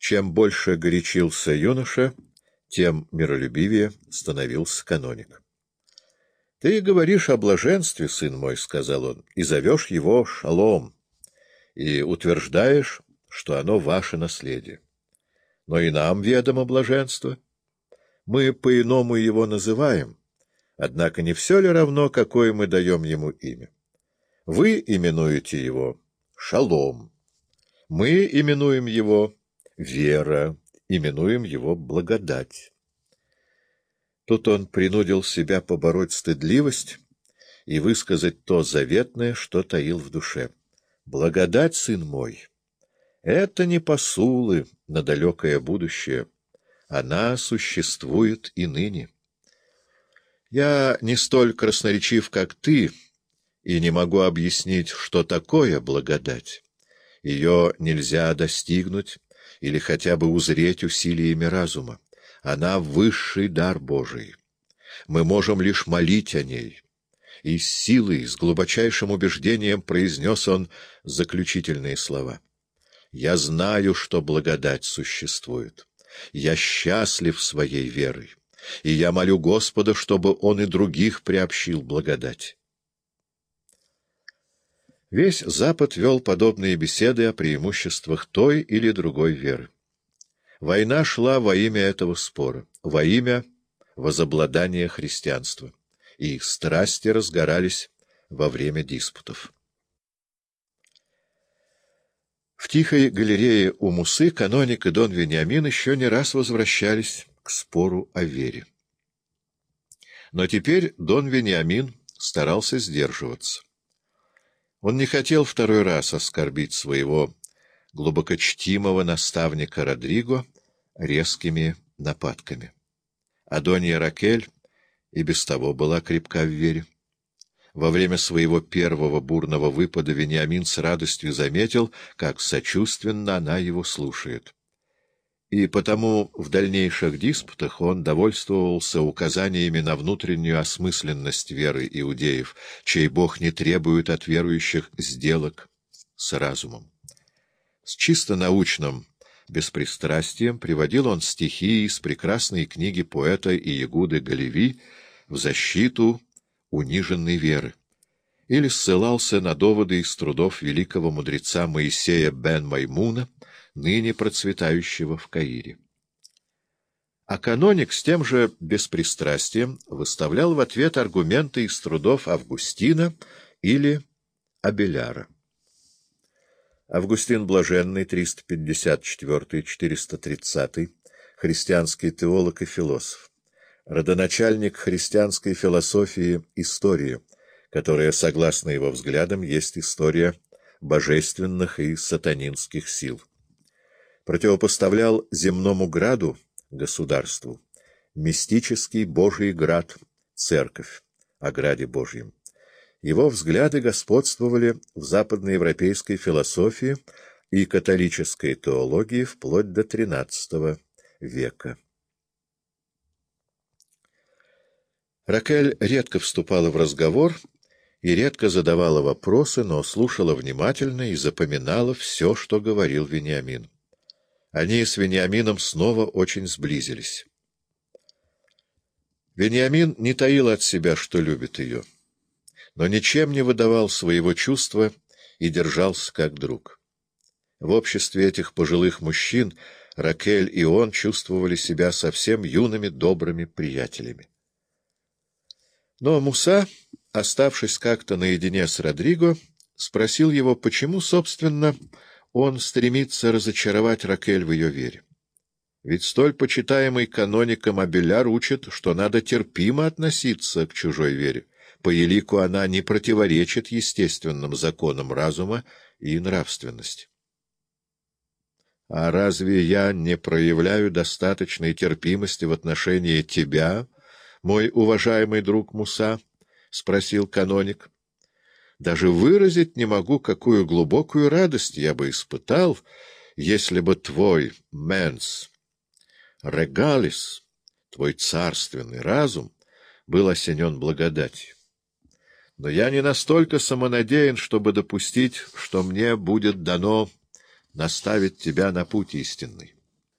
Чем больше горячился юноша, тем миролюбивее становился каноник. — Ты говоришь о блаженстве, сын мой, — сказал он, — и зовешь его шалом, и утверждаешь, что оно ваше наследие. Но и нам ведомо блаженство. Мы по-иному его называем, однако не все ли равно, какое мы даем ему имя? Вы именуете его шалом, мы именуем его вера, именуем его благодать. Тут он принудил себя побороть стыдливость и высказать то заветное, что таил в душе. «Благодать, сын мой, это не посулы на далекое будущее. Она существует и ныне. Я не столь красноречив, как ты, и не могу объяснить, что такое благодать. Ее нельзя достигнуть или хотя бы узреть усилиями разума. Она — высший дар Божий. Мы можем лишь молить о ней. И с силой, с глубочайшим убеждением произнес он заключительные слова. «Я знаю, что благодать существует. Я счастлив своей верой, и я молю Господа, чтобы Он и других приобщил благодать». Весь Запад вел подобные беседы о преимуществах той или другой веры. Война шла во имя этого спора, во имя возобладания христианства, и их страсти разгорались во время диспутов. В тихой галерее у Мусы каноник и Дон Вениамин еще не раз возвращались к спору о вере. Но теперь Дон Вениамин старался сдерживаться. Он не хотел второй раз оскорбить своего глубокочтимого наставника Родриго резкими нападками. Адонья Ракель и без того была крепка в вере. Во время своего первого бурного выпада Вениамин с радостью заметил, как сочувственно она его слушает и потому в дальнейших диспутах он довольствовался указаниями на внутреннюю осмысленность веры иудеев, чей Бог не требует от верующих сделок с разумом. С чисто научным беспристрастием приводил он стихи из прекрасной книги поэта Иегуды Галеви в защиту униженной веры или ссылался на доводы из трудов великого мудреца Моисея бен Маймуна, ныне процветающего в Каире. А каноник с тем же беспристрастием выставлял в ответ аргументы из трудов Августина или Абеляра. Августин Блаженный, 354-430, христианский теолог и философ, родоначальник христианской философии истории, которая, согласно его взглядам, есть история божественных и сатанинских сил противопоставлял земному граду, государству, мистический Божий град, церковь, о граде Божьем. Его взгляды господствовали в западноевропейской философии и католической теологии вплоть до XIII века. Ракель редко вступала в разговор и редко задавала вопросы, но слушала внимательно и запоминала все, что говорил Вениамин. Они с Вениамином снова очень сблизились. Вениамин не таил от себя, что любит ее, но ничем не выдавал своего чувства и держался как друг. В обществе этих пожилых мужчин Ракель и он чувствовали себя совсем юными добрыми приятелями. Но Муса, оставшись как-то наедине с Родриго, спросил его, почему, собственно, он стремится разочаровать Ракель в ее вере. Ведь столь почитаемый каноником Абеляр учит, что надо терпимо относиться к чужой вере. По елику она не противоречит естественным законам разума и нравственности. «А разве я не проявляю достаточной терпимости в отношении тебя, мой уважаемый друг Муса?» — спросил каноник. Даже выразить не могу, какую глубокую радость я бы испытал, если бы твой менс, регалис, твой царственный разум был осенен благодатью. Но я не настолько самонадеян, чтобы допустить, что мне будет дано наставить тебя на путь истинный.